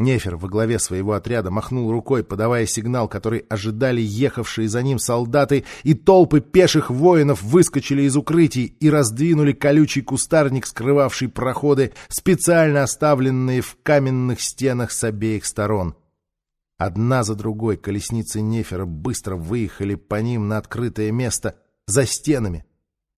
Нефер во главе своего отряда махнул рукой, подавая сигнал, который ожидали ехавшие за ним солдаты, и толпы пеших воинов выскочили из укрытий и раздвинули колючий кустарник, скрывавший проходы, специально оставленные в каменных стенах с обеих сторон. Одна за другой колесницы Нефера быстро выехали по ним на открытое место за стенами,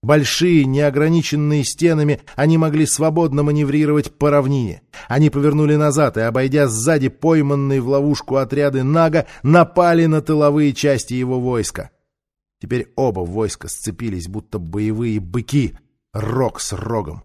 Большие, неограниченные стенами, они могли свободно маневрировать по равнине. Они повернули назад и, обойдя сзади пойманные в ловушку отряды Нага, напали на тыловые части его войска. Теперь оба войска сцепились, будто боевые быки, рог с рогом.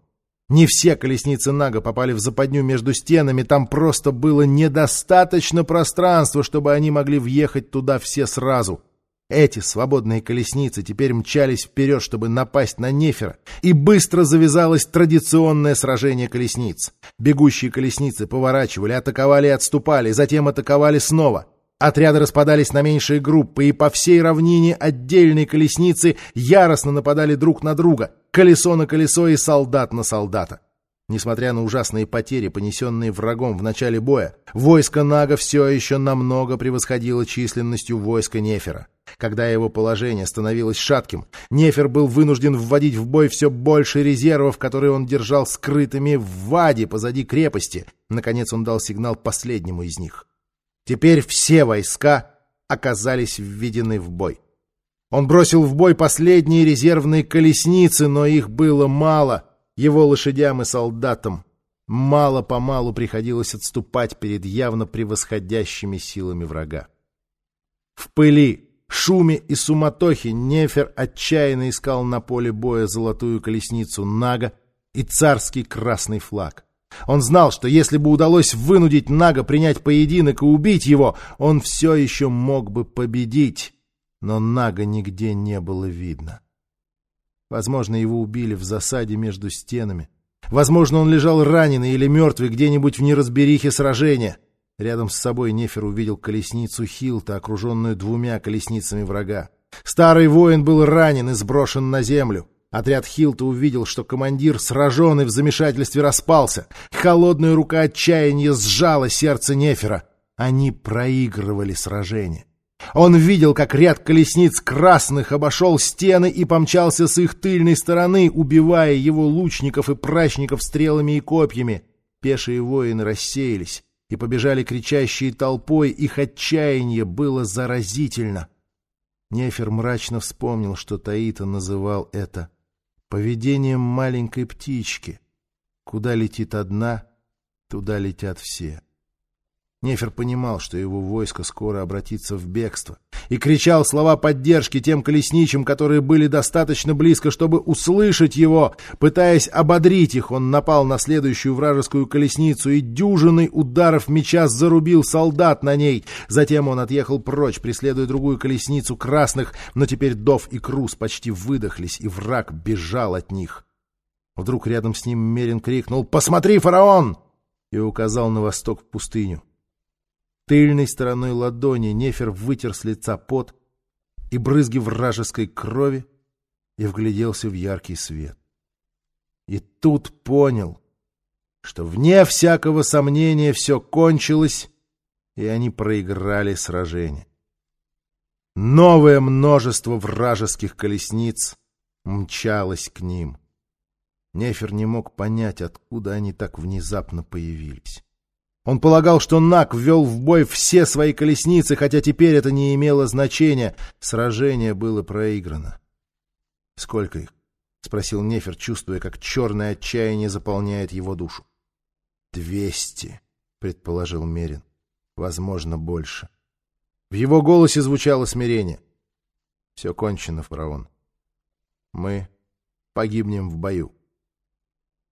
Не все колесницы Нага попали в западню между стенами, там просто было недостаточно пространства, чтобы они могли въехать туда все сразу — эти свободные колесницы теперь мчались вперед, чтобы напасть на Нефера, и быстро завязалось традиционное сражение колесниц. Бегущие колесницы поворачивали, атаковали и отступали, затем атаковали снова. Отряды распадались на меньшие группы, и по всей равнине отдельные колесницы яростно нападали друг на друга, колесо на колесо и солдат на солдата. Несмотря на ужасные потери, понесенные врагом в начале боя, войско Нага все еще намного превосходило численностью войска Нефера. Когда его положение становилось шатким, Нефер был вынужден вводить в бой все больше резервов, которые он держал скрытыми в ваде позади крепости. Наконец он дал сигнал последнему из них. Теперь все войска оказались введены в бой. Он бросил в бой последние резервные колесницы, но их было мало — его лошадям и солдатам мало-помалу приходилось отступать перед явно превосходящими силами врага. В пыли, шуме и суматохе Нефер отчаянно искал на поле боя золотую колесницу Нага и царский красный флаг. Он знал, что если бы удалось вынудить Нага принять поединок и убить его, он все еще мог бы победить, но Нага нигде не было видно. Возможно, его убили в засаде между стенами. Возможно, он лежал раненый или мертвый где-нибудь в неразберихе сражения. Рядом с собой Нефер увидел колесницу Хилта, окруженную двумя колесницами врага. Старый воин был ранен и сброшен на землю. Отряд Хилта увидел, что командир, сраженный в замешательстве, распался. Холодная рука отчаяния сжала сердце Нефера. Они проигрывали сражение. Он видел, как ряд колесниц красных обошел стены и помчался с их тыльной стороны, убивая его лучников и прачников стрелами и копьями. Пешие воины рассеялись и побежали кричащей толпой, их отчаяние было заразительно. Нефер мрачно вспомнил, что Таита называл это поведением маленькой птички. Куда летит одна, туда летят все. Нефер понимал, что его войско скоро обратится в бегство, и кричал слова поддержки тем колесничим, которые были достаточно близко, чтобы услышать его. Пытаясь ободрить их, он напал на следующую вражескую колесницу и дюжиной ударов меча зарубил солдат на ней. Затем он отъехал прочь, преследуя другую колесницу красных, но теперь Дов и Крус почти выдохлись, и враг бежал от них. Вдруг рядом с ним Мерин крикнул «Посмотри, фараон!» и указал на восток в пустыню. Тыльной стороной ладони Нефер вытер с лица пот и брызги вражеской крови и вгляделся в яркий свет. И тут понял, что вне всякого сомнения все кончилось, и они проиграли сражение. Новое множество вражеских колесниц мчалось к ним. Нефер не мог понять, откуда они так внезапно появились. Он полагал, что Нак ввел в бой все свои колесницы, хотя теперь это не имело значения. Сражение было проиграно. — Сколько их? — спросил Нефер, чувствуя, как черное отчаяние заполняет его душу. — Двести, — предположил Мерин. — Возможно, больше. В его голосе звучало смирение. — Все кончено, фараон. Мы погибнем в бою.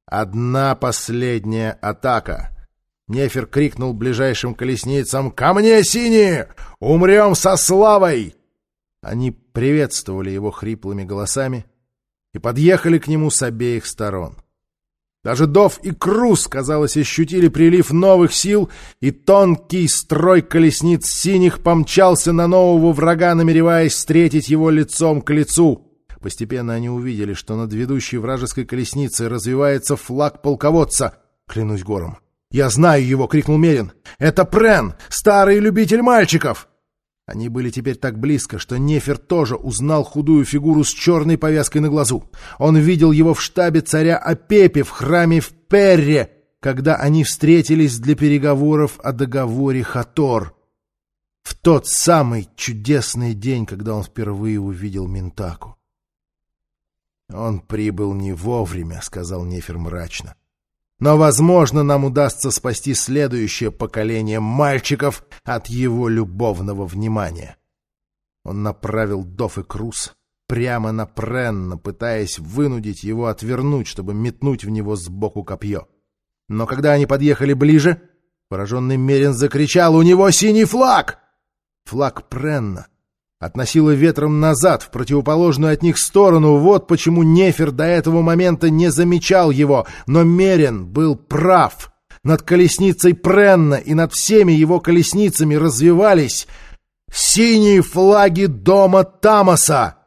Одна последняя атака — Нефер крикнул ближайшим колесницам «Ко мне, синие! Умрем со славой!» Они приветствовали его хриплыми голосами и подъехали к нему с обеих сторон. Даже Дов и Круз, казалось, ощутили прилив новых сил, и тонкий строй колесниц синих помчался на нового врага, намереваясь встретить его лицом к лицу. Постепенно они увидели, что над ведущей вражеской колесницей развивается флаг полководца, клянусь гором. «Я знаю его!» — крикнул Мерин. «Это Прен, старый любитель мальчиков!» Они были теперь так близко, что Нефер тоже узнал худую фигуру с черной повязкой на глазу. Он видел его в штабе царя Апепи в храме в Перре, когда они встретились для переговоров о договоре Хатор. В тот самый чудесный день, когда он впервые увидел Ментаку. «Он прибыл не вовремя», — сказал Нефер мрачно. «Но, возможно, нам удастся спасти следующее поколение мальчиков от его любовного внимания». Он направил Доф и Крус прямо на Пренна, пытаясь вынудить его отвернуть, чтобы метнуть в него сбоку копье. Но когда они подъехали ближе, пораженный Мерин закричал «У него синий флаг!» Флаг Пренна относило ветром назад, в противоположную от них сторону. Вот почему Нефер до этого момента не замечал его. Но Мерин был прав. Над колесницей Пренна и над всеми его колесницами развивались синие флаги дома Тамаса.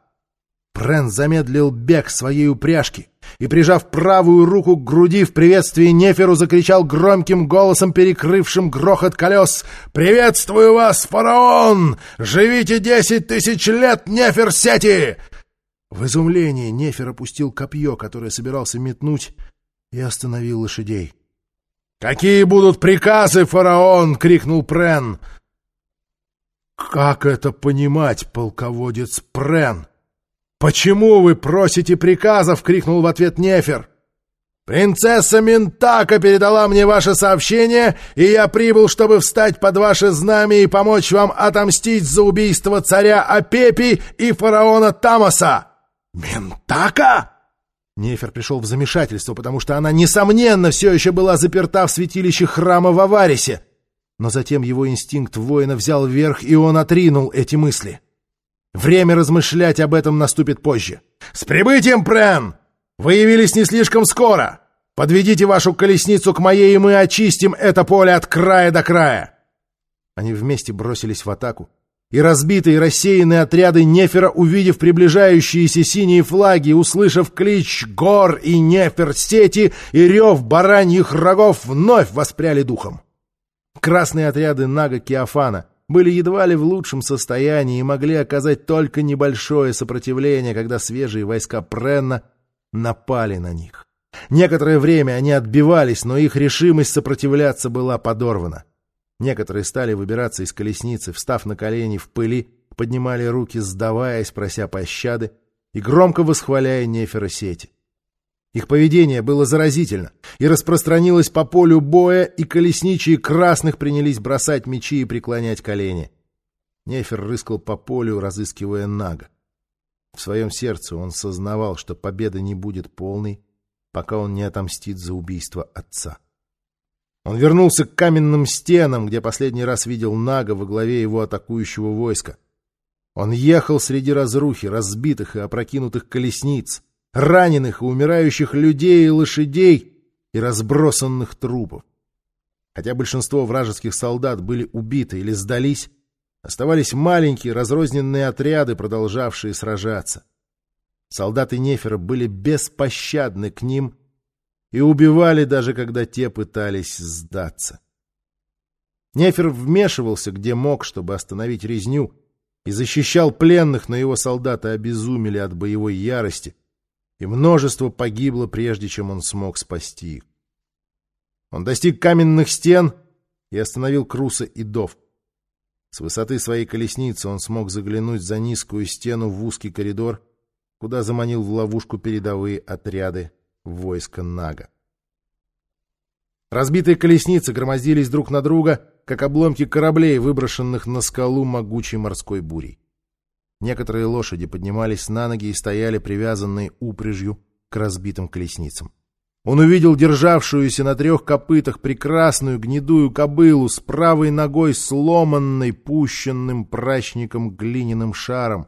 Прен замедлил бег своей упряжки и, прижав правую руку к груди в приветствии Неферу, закричал громким голосом, перекрывшим грохот колес «Приветствую вас, фараон! Живите десять тысяч лет, Нефер-сети!» В изумлении Нефер опустил копье, которое собирался метнуть, и остановил лошадей. «Какие будут приказы, фараон?» — крикнул Прен. «Как это понимать, полководец Прен?» «Почему вы просите приказов?» — крикнул в ответ Нефер. «Принцесса Ментака передала мне ваше сообщение, и я прибыл, чтобы встать под ваше знамя и помочь вам отомстить за убийство царя Апепи и фараона Тамаса!» «Ментака?» Нефер пришел в замешательство, потому что она, несомненно, все еще была заперта в святилище храма в Аварисе. Но затем его инстинкт воина взял верх, и он отринул эти мысли. Время размышлять об этом наступит позже. «С прибытием, Прен! Вы явились не слишком скоро! Подведите вашу колесницу к моей, и мы очистим это поле от края до края!» Они вместе бросились в атаку, и разбитые и рассеянные отряды Нефера, увидев приближающиеся синие флаги, услышав клич гор и Нефер сети и рев бараньих рогов, вновь воспряли духом. Красные отряды Нага Киофана — были едва ли в лучшем состоянии и могли оказать только небольшое сопротивление, когда свежие войска Пренна напали на них. Некоторое время они отбивались, но их решимость сопротивляться была подорвана. Некоторые стали выбираться из колесницы, встав на колени в пыли, поднимали руки, сдаваясь, прося пощады, и громко восхваляя Нефера сети. Их поведение было заразительно и распространилось по полю боя, и колесничие красных принялись бросать мечи и преклонять колени. Нефер рыскал по полю, разыскивая Нага. В своем сердце он сознавал, что победа не будет полной, пока он не отомстит за убийство отца. Он вернулся к каменным стенам, где последний раз видел Нага во главе его атакующего войска. Он ехал среди разрухи, разбитых и опрокинутых колесниц, раненых и умирающих людей и лошадей и разбросанных трупов. Хотя большинство вражеских солдат были убиты или сдались, оставались маленькие разрозненные отряды, продолжавшие сражаться. Солдаты Нефера были беспощадны к ним и убивали даже когда те пытались сдаться. Нефер вмешивался где мог, чтобы остановить резню, и защищал пленных, но его солдаты обезумели от боевой ярости — и множество погибло, прежде чем он смог спасти их. Он достиг каменных стен и остановил Круса и Дов. С высоты своей колесницы он смог заглянуть за низкую стену в узкий коридор, куда заманил в ловушку передовые отряды войска Нага. Разбитые колесницы громоздились друг на друга, как обломки кораблей, выброшенных на скалу могучей морской бурей. Некоторые лошади поднимались на ноги и стояли привязанные упряжью к разбитым колесницам. Он увидел державшуюся на трех копытах прекрасную гнедую кобылу с правой ногой сломанной, пущенным прачником глиняным шаром,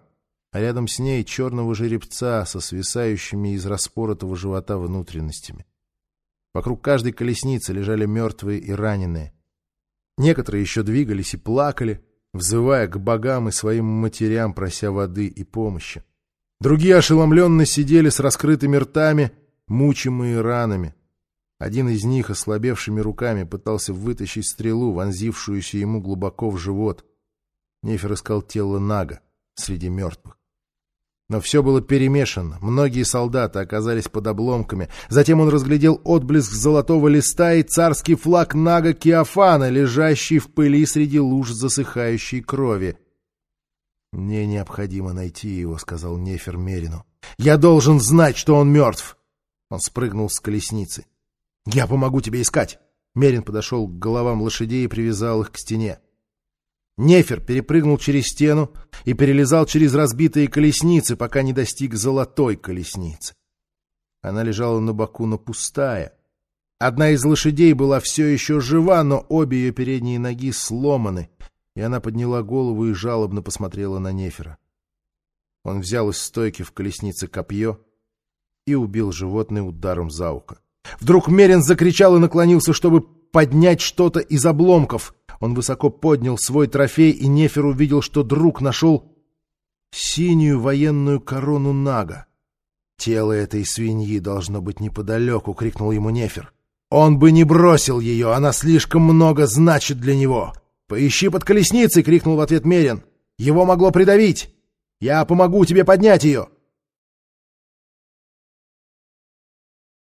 а рядом с ней черного жеребца со свисающими из распоротого живота внутренностями. Вокруг каждой колесницы лежали мертвые и раненые. Некоторые еще двигались и плакали, взывая к богам и своим матерям, прося воды и помощи. Другие ошеломленно сидели с раскрытыми ртами, мучимые ранами. Один из них ослабевшими руками пытался вытащить стрелу, вонзившуюся ему глубоко в живот. Нефер искал тело Нага среди мертвых. Но все было перемешано. Многие солдаты оказались под обломками. Затем он разглядел отблеск золотого листа и царский флаг Нага Киофана, лежащий в пыли среди луж засыхающей крови. «Мне необходимо найти его», — сказал Нефер Мерину. «Я должен знать, что он мертв!» Он спрыгнул с колесницы. «Я помогу тебе искать!» Мерин подошел к головам лошадей и привязал их к стене. Нефер перепрыгнул через стену и перелезал через разбитые колесницы, пока не достиг золотой колесницы. Она лежала на боку, но пустая. Одна из лошадей была все еще жива, но обе ее передние ноги сломаны, и она подняла голову и жалобно посмотрела на Нефера. Он взял из стойки в колеснице копье и убил животное ударом за ухо. Вдруг Мерин закричал и наклонился, чтобы поднять что-то из обломков — он высоко поднял свой трофей, и Нефер увидел, что друг нашел синюю военную корону Нага. «Тело этой свиньи должно быть неподалеку!» — крикнул ему Нефер. «Он бы не бросил ее! Она слишком много значит для него!» «Поищи под колесницей!» — крикнул в ответ Мерин. «Его могло придавить! Я помогу тебе поднять ее!»